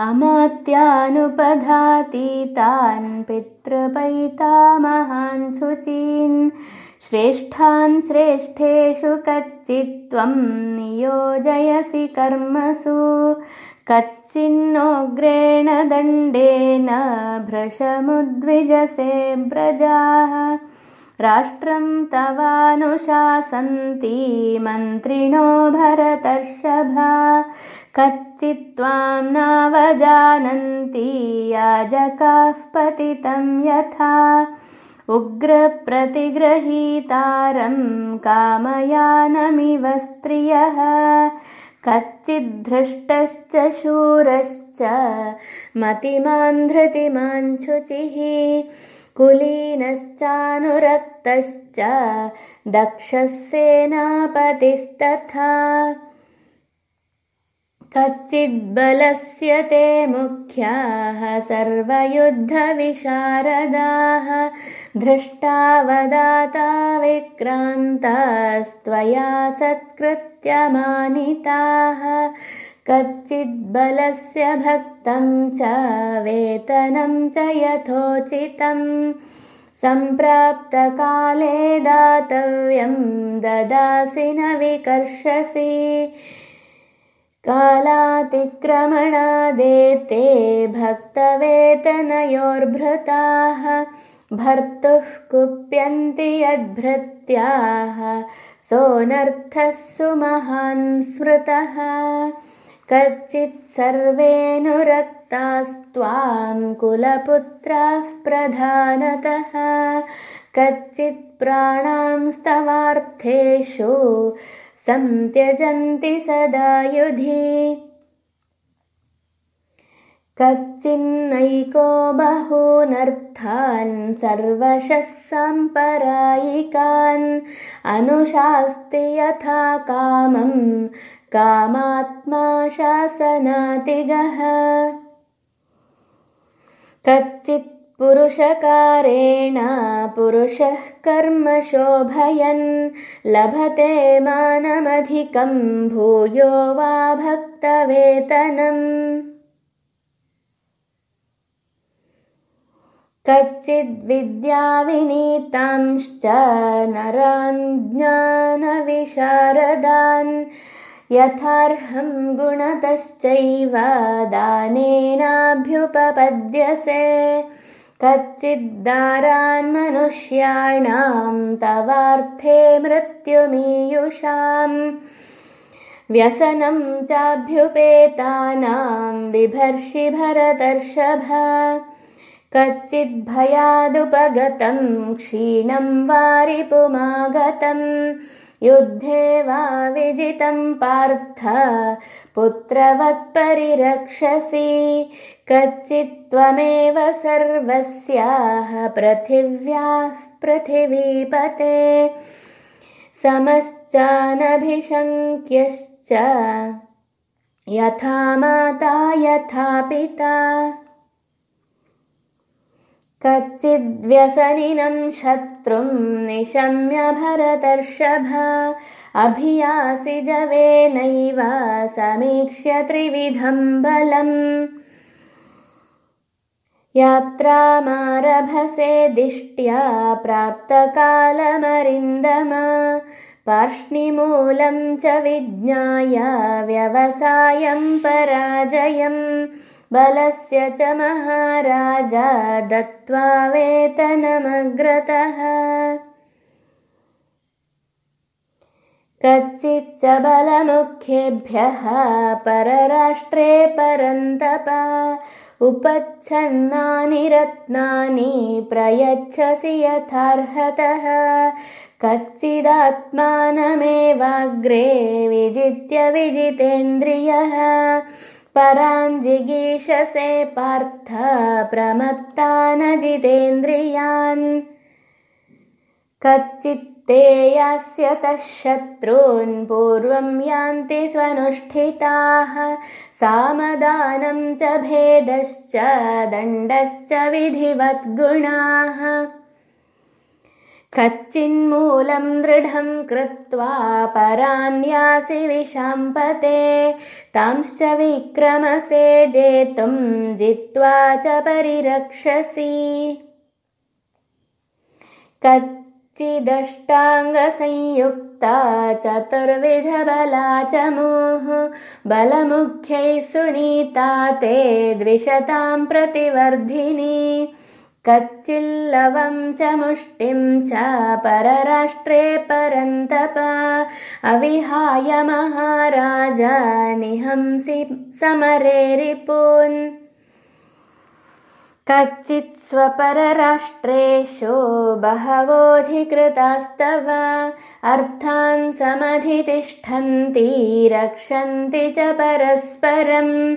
अमात्यानुपधातीतान् पितृपैतामहान् शुचीन् श्रेष्ठान् श्रेष्ठेषु कच्चित्त्वं नियोजयसि कर्मसु। कच्चिन्नोग्रेण दण्डेन भृशमुद्विजसे व्रजाः राष्ट्रं तवानुशासन्ति मन्त्रिणो भरतर्षभा कच्चित्त्वां नावजानन्ति याजकाः पतितं यथा। उग्रप्रतिग्रहीतारं कामयानमिव स्त्रियः। कच्चिद्धृष्टश्च शूरश्च मतिमान्धृतिमाञ्छुचिः कुलीनश्चानुरक्तश्च दक्षः सेनापतिस्तथा कच्चिद्बलस्य ते मुख्याः सर्वयुद्धविशारदाः। धृष्टावदाता विक्रान्तास्त्वया सत्कृत्यमानिताः। कच्चिद्बलस्य भक्तं च वेतनं च यथोचितं सम्प्राप्तकाले दातव्यं ददासि न विकर्षसि कालातिक्रमणादेते भक्तवेतनयोर्भृताः भर्तुः कुप्यन्ति यद्भृत्याः सोऽनर्थः सुमहान् स्मृतः। कच्चित् सर्वेऽनुरक्तास्त्वां कुलपुत्राः प्रधानतः। कच्चित् प्राणांस्तवार्थेषु सन्त्यजन्ति सदा युधि। कच्चिन्नैको बहूनर्थान् सर्वशः साम्परायिकान्। अनुशास्ति यथा कामं कामात्मा शासनातिगः। कच्चित् पुरुषकारेण पुरुषः कर्म शोभयन्। लभते मानमधिकं भूयो वा भक्तवेतनम् कच्चिद्विद्याविनीतांश्च नरान् ज्ञानविशारदान्। यथार्हं गुणतश्चैव दानेनाभ्युपपद्यसे कच्चिद्दारान् मनुष्याणां तवार्थे मृत्युमीयुषाम् व्यसनं चाभ्युपेतानां बिभर्षि भरतर्षभ। कच्चिद्भयादुपगतं क्षीणं वारिपुमागतम् युद्धे वा विजितं पार्थ पुत्रवत्परिरक्षसि। कच्चित्त्वमेव सर्वस्याः पृथिव्याः पृथिवीपते। समश्चानभिशङ्क्यश्च। यथा माता यथा पिता कच्चिद्व्यसनिनं शत्रुं निशम्य भरतर्षभ। अभियासि जवेनैव समीक्ष्य त्रिविधं बलम्। यात्रामारभसे दिष्ट्या प्राप्तकालमरिन्दम पार्ष्णिमूलं च विज्ञाय व्यवसायं पराजयम् बलस्य च महाराजा दत्त्वा वेतनमग्रतः। कच्चिच्च बलमुख्येभ्यः परराष्ट्रे परन्तप। उपच्छन्नानि रत्नानि प्रयच्छसि यथार्हतः। कच्चिदात्मानमेवाग्रे विजित्य विजितेन्द्रियः पराञ्जिगीषसे पार्थ प्रमत्तानजितेन्द्रियान्। कच्चित्ते यास्यतः शत्रून् पूर्वं यान्ति स्वनुष्ठिताः। सामदानं च भेदश्च दण्डश्च विधिवद्गुणाः कच्चिन्मूलं दृढं कृत्वा परान्यासि विशाम्पते। तांश्च विक्रमसे जेतुं जित्वा च परिरक्षसि। कच्चिदष्टाङ्गसंयुक्ता चतुर्विधबला च मोह बलमुख्यैः सुनीता ते द्विषतां प्रतिवर्धिनी कच्चिल्लवं च मुष्टिं च परराष्ट्रे परन्तप। अविहाय महाराजा निहंसि समरे रिपून्। कच्चित् स्वपरराष्ट्रेषु बहवोऽधिकृतास्तव अर्थान् समधितिष्ठन्ति रक्षन्ति च परस्परम्